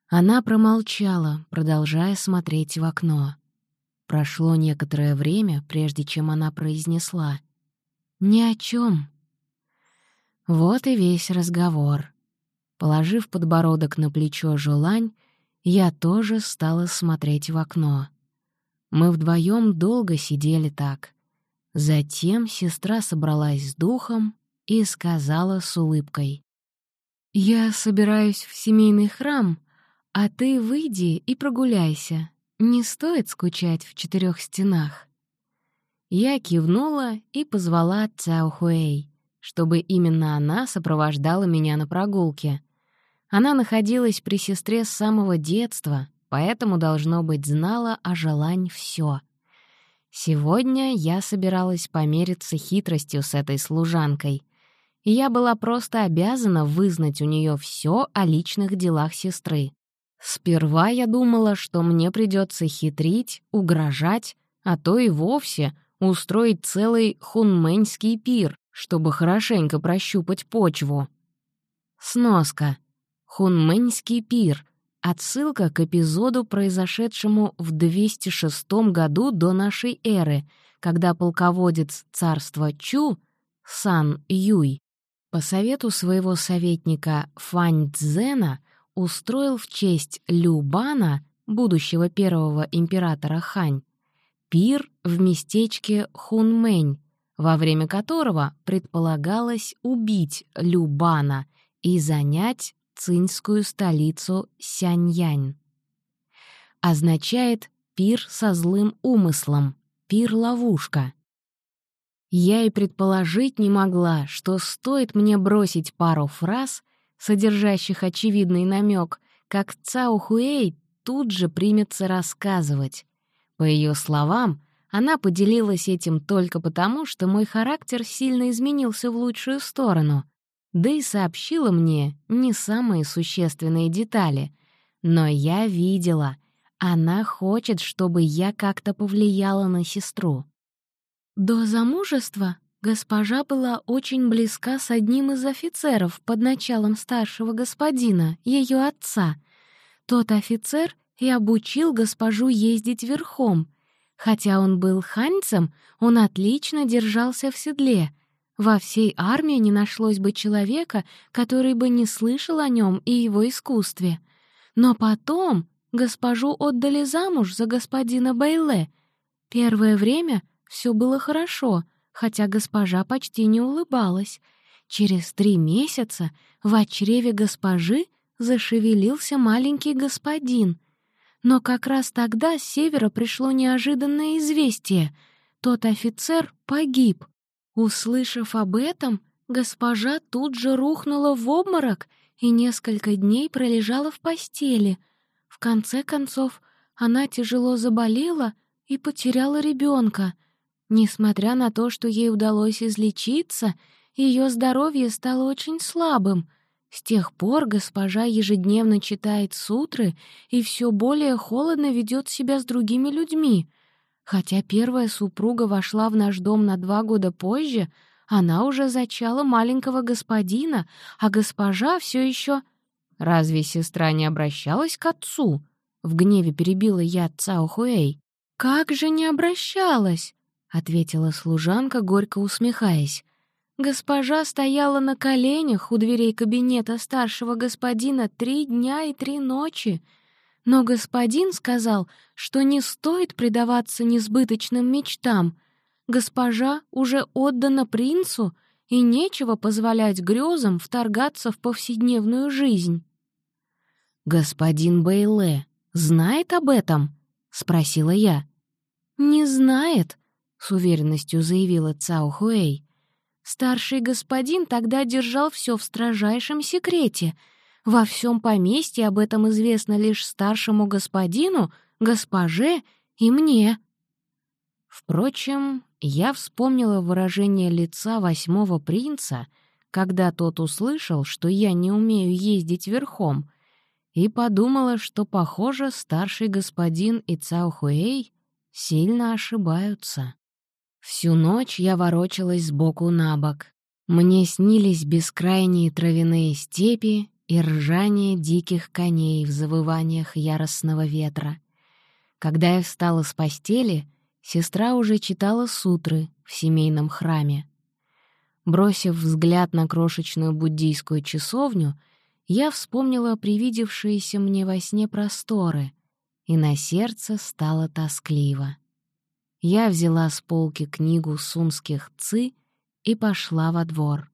Speaker 2: Она промолчала, продолжая смотреть в окно. Прошло некоторое время, прежде чем она произнесла. «Ни о чем. Вот и весь разговор. Положив подбородок на плечо Жолань, я тоже стала смотреть в окно. Мы вдвоем долго сидели так. Затем сестра собралась с духом и сказала с улыбкой. «Я собираюсь в семейный храм, а ты выйди и прогуляйся. Не стоит скучать в четырех стенах. Я кивнула и позвала Цяо Хуэй, чтобы именно она сопровождала меня на прогулке. Она находилась при сестре с самого детства, поэтому, должно быть, знала о желании все. Сегодня я собиралась помериться хитростью с этой служанкой, я была просто обязана вызнать у нее все о личных делах сестры. Сперва я думала, что мне придется хитрить, угрожать, а то и вовсе устроить целый хунмэньский пир, чтобы хорошенько прощупать почву. Сноска. Хунмэньский пир — отсылка к эпизоду, произошедшему в 206 году до нашей эры, когда полководец царства Чу, Сан Юй, по совету своего советника Фань Цзена устроил в честь Любана, будущего первого императора Хань, пир в местечке Хунмэнь, во время которого предполагалось убить Любана и занять цинскую столицу Сяньянь. Означает «пир со злым умыслом», «пир-ловушка». Я и предположить не могла, что стоит мне бросить пару фраз — содержащих очевидный намек, как Цао Хуэй тут же примется рассказывать. По ее словам, она поделилась этим только потому, что мой характер сильно изменился в лучшую сторону, да и сообщила мне не самые существенные детали. Но я видела, она хочет, чтобы я как-то повлияла на сестру.
Speaker 1: До замужества госпожа была очень близка с одним из офицеров под началом старшего господина, ее отца. Тот офицер и обучил госпожу ездить верхом. Хотя он был ханьцем, он отлично держался в седле. Во всей армии не нашлось бы человека, который бы не слышал о нем и его искусстве. Но потом госпожу отдали замуж за господина Бейле. Первое время все было хорошо, хотя госпожа почти не улыбалась. Через три месяца в чреве госпожи зашевелился маленький господин. Но как раз тогда с севера пришло неожиданное известие. Тот офицер погиб. Услышав об этом, госпожа тут же рухнула в обморок и несколько дней пролежала в постели. В конце концов, она тяжело заболела и потеряла ребенка — Несмотря на то, что ей удалось излечиться, ее здоровье стало очень слабым. С тех пор госпожа ежедневно читает сутры и все более холодно ведет себя с другими людьми. Хотя первая супруга вошла в наш дом на два года позже, она уже зачала маленького господина, а госпожа все еще... «Разве сестра не обращалась к отцу?» — в гневе перебила я Цао Хуэй. «Как же не обращалась?» — ответила служанка, горько усмехаясь. Госпожа стояла на коленях у дверей кабинета старшего господина три дня и три ночи. Но господин сказал, что не стоит предаваться несбыточным мечтам. Госпожа уже отдана принцу, и нечего позволять грезам вторгаться в повседневную жизнь. «Господин Бейле знает об этом?» — спросила я. «Не знает», — с уверенностью заявила Цао Хуэй. «Старший господин тогда держал все в строжайшем секрете. Во всем поместье об этом известно лишь старшему господину, госпоже и мне». Впрочем, я вспомнила выражение лица восьмого принца, когда тот услышал, что я не умею ездить верхом, и подумала, что, похоже, старший господин и Цао Хуэй сильно ошибаются. Всю ночь я ворочалась сбоку на бок. Мне снились бескрайние травяные степи и ржание диких коней в завываниях яростного ветра. Когда я встала с постели, сестра уже читала сутры в семейном храме. Бросив взгляд на крошечную буддийскую часовню, я вспомнила привидевшиеся мне во сне просторы, и на сердце стало тоскливо. Я взяла с полки книгу сунских ци и пошла во двор.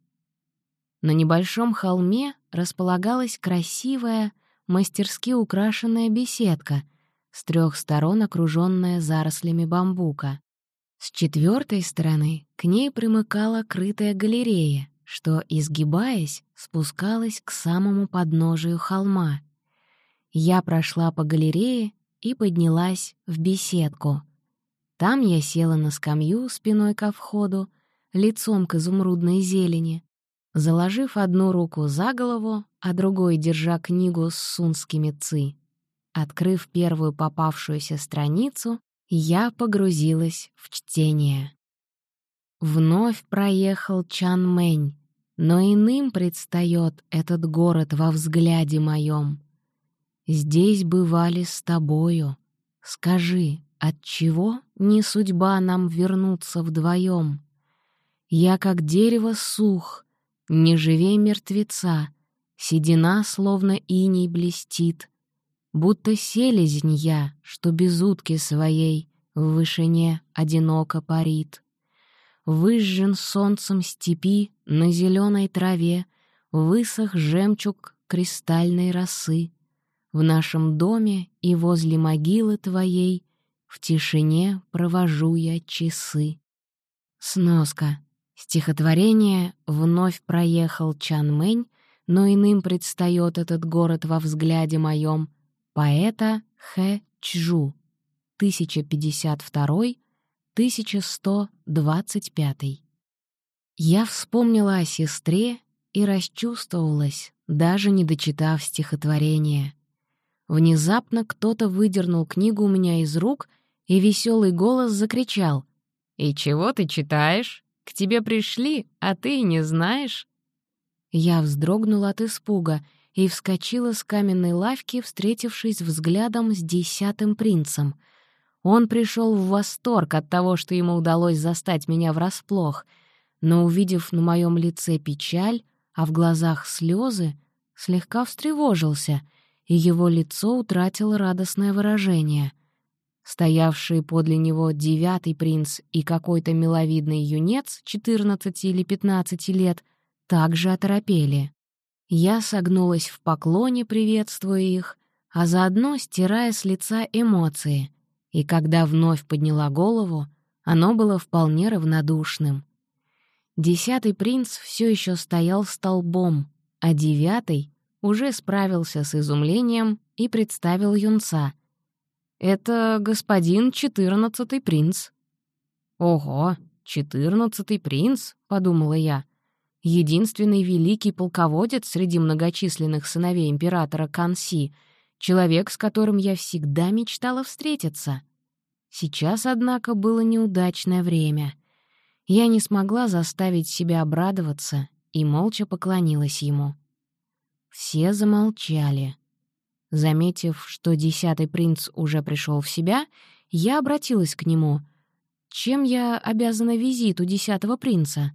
Speaker 1: На небольшом холме располагалась красивая, мастерски украшенная беседка, с трех сторон окруженная зарослями бамбука. С четвертой стороны к ней примыкала крытая галерея, что, изгибаясь, спускалась к самому подножию холма. Я прошла по галерее и поднялась в беседку — там я села на скамью спиной ко входу, лицом к изумрудной зелени, заложив одну руку за голову, а другой держа книгу с сунскими ци. Открыв первую попавшуюся страницу, я погрузилась в чтение. Вновь проехал Чан Мэнь, но иным предстает этот город во взгляде моем. Здесь бывали с тобою. Скажи, Отчего не судьба нам вернуться вдвоем? Я как дерево сух, не живей мертвеца, Седина словно иней блестит, Будто селезень я, что без утки своей В вышине одиноко парит. Выжжен солнцем степи на зеленой траве Высох жемчуг кристальной росы. В нашем доме и возле могилы твоей в тишине провожу я часы. Сноска. Стихотворение «Вновь проехал Чан Мэнь, но иным предстает этот город во взгляде моем» поэта Хэ Чжу, 1052-1125. Я вспомнила о сестре и расчувствовалась, даже не дочитав стихотворение. Внезапно кто-то выдернул книгу у меня из рук — и веселый голос закричал
Speaker 2: «И чего ты читаешь? К тебе пришли, а ты и не знаешь?»
Speaker 1: Я вздрогнула от испуга и вскочила с каменной лавки, встретившись взглядом с десятым принцем. Он пришел в восторг от того, что ему удалось застать меня врасплох, но, увидев на моем лице печаль, а в глазах слезы, слегка встревожился, и его лицо утратило радостное выражение. Стоявшие подле него девятый принц и какой-то миловидный юнец 14 или 15 лет также оторопели. Я согнулась в поклоне, приветствуя их, а заодно стирая с лица эмоции, и когда вновь подняла голову, оно было вполне равнодушным. Десятый принц все еще стоял столбом, а девятый уже справился с изумлением и представил юнца. «Это господин четырнадцатый принц». «Ого, четырнадцатый принц?» — подумала я. «Единственный великий полководец среди многочисленных сыновей императора Канси, человек, с которым я всегда мечтала встретиться». Сейчас, однако, было неудачное время. Я не смогла заставить себя обрадоваться и молча поклонилась ему. Все замолчали. Заметив, что десятый принц уже пришел в себя, я обратилась к нему. «Чем я обязана визиту десятого принца?»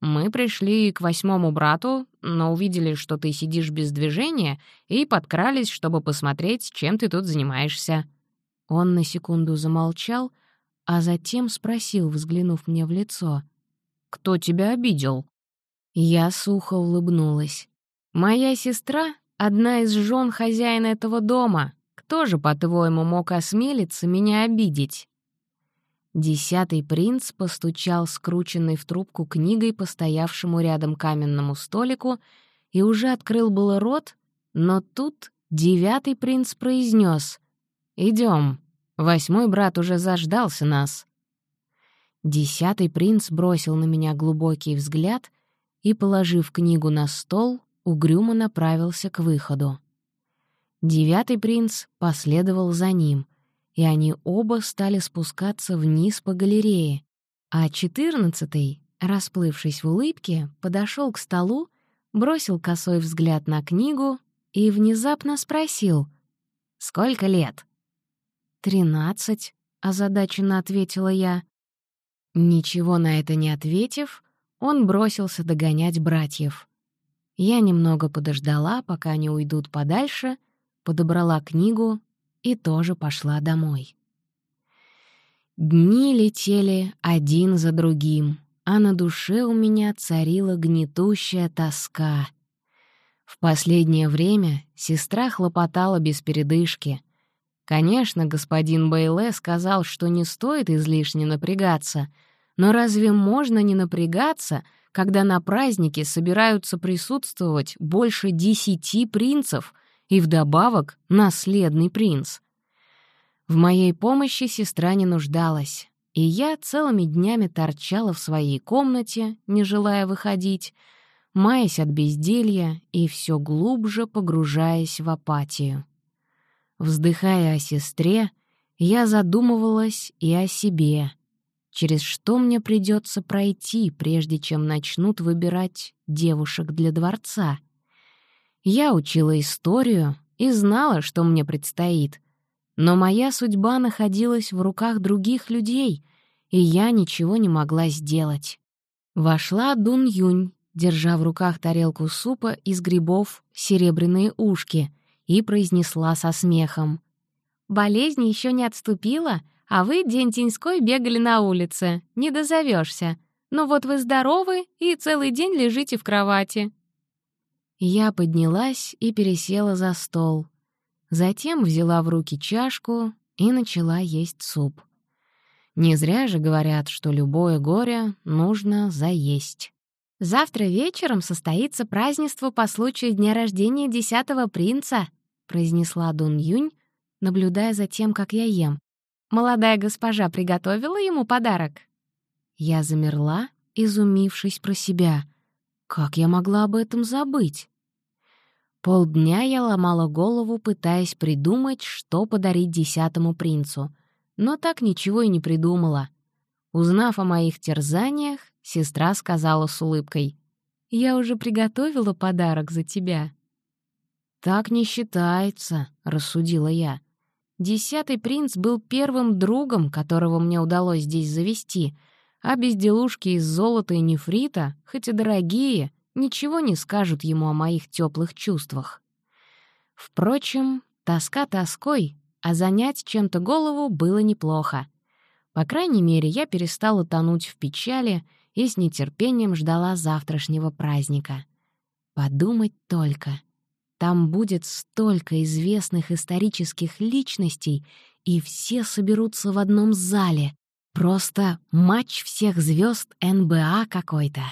Speaker 1: «Мы пришли к восьмому брату, но увидели, что ты сидишь без движения, и подкрались, чтобы посмотреть, чем ты тут занимаешься». Он на секунду замолчал, а затем спросил, взглянув мне в лицо. «Кто тебя обидел?» Я сухо улыбнулась. «Моя сестра — одна из жен хозяина этого дома. Кто же, по-твоему, мог осмелиться меня обидеть?» Десятый принц постучал скрученной в трубку книгой по стоявшему рядом каменному столику и уже открыл было рот, но тут девятый принц произнес: «Идем, восьмой брат уже заждался нас». Десятый принц бросил на меня глубокий взгляд и, положив книгу на стол, угрюмо направился к выходу. Девятый принц последовал за ним, и они оба стали спускаться вниз по галерее, а четырнадцатый, расплывшись в улыбке, подошел к столу, бросил косой взгляд на книгу и внезапно спросил «Сколько лет?» «Тринадцать», — озадаченно ответила я. Ничего на это не ответив, он бросился догонять братьев. Я немного подождала, пока они уйдут подальше, подобрала книгу и тоже пошла домой. Дни летели один за другим, а на душе у меня царила гнетущая тоска. В последнее время сестра хлопотала без передышки. Конечно, господин Бейле сказал, что не стоит излишне напрягаться, но разве можно не напрягаться — когда на празднике собираются присутствовать больше десяти принцев и вдобавок наследный принц. В моей помощи сестра не нуждалась, и я целыми днями торчала в своей комнате, не желая выходить, маясь от безделья и все глубже погружаясь в апатию. Вздыхая о сестре, я задумывалась и о себе — через что мне придется пройти, прежде чем начнут выбирать девушек для дворца. Я учила историю и знала, что мне предстоит, но моя судьба находилась в руках других людей, и я ничего не могла сделать. Вошла Дун Юнь, держа в руках тарелку супа из грибов серебряные ушки, и произнесла со смехом. «Болезнь еще не отступила, а вы день-деньской бегали на улице, не дозовешься. Ну вот вы здоровы и целый день лежите в кровати». Я поднялась и пересела за стол. Затем взяла в руки чашку и начала есть суп. Не зря же говорят, что любое горе нужно заесть. «Завтра вечером состоится празднество по случаю дня рождения десятого принца», произнесла Дун Юнь, наблюдая за тем, как я ем. Молодая госпожа приготовила ему подарок?» Я замерла, изумившись про себя. Как я могла об этом забыть? Полдня я ломала голову, пытаясь придумать, что подарить десятому принцу, но так ничего и не придумала. Узнав о моих терзаниях, сестра сказала с улыбкой, «Я уже приготовила подарок за тебя». «Так не считается», — рассудила я. Десятый принц был первым другом, которого мне удалось здесь завести, а безделушки из золота и нефрита, хоть и дорогие, ничего не скажут ему о моих теплых чувствах. Впрочем, тоска тоской, а занять чем-то голову было неплохо. По крайней мере, я перестала тонуть в печали и с нетерпением ждала завтрашнего праздника. Подумать только. Там будет столько известных исторических личностей, и все соберутся в одном зале. Просто матч всех звезд НБА какой-то.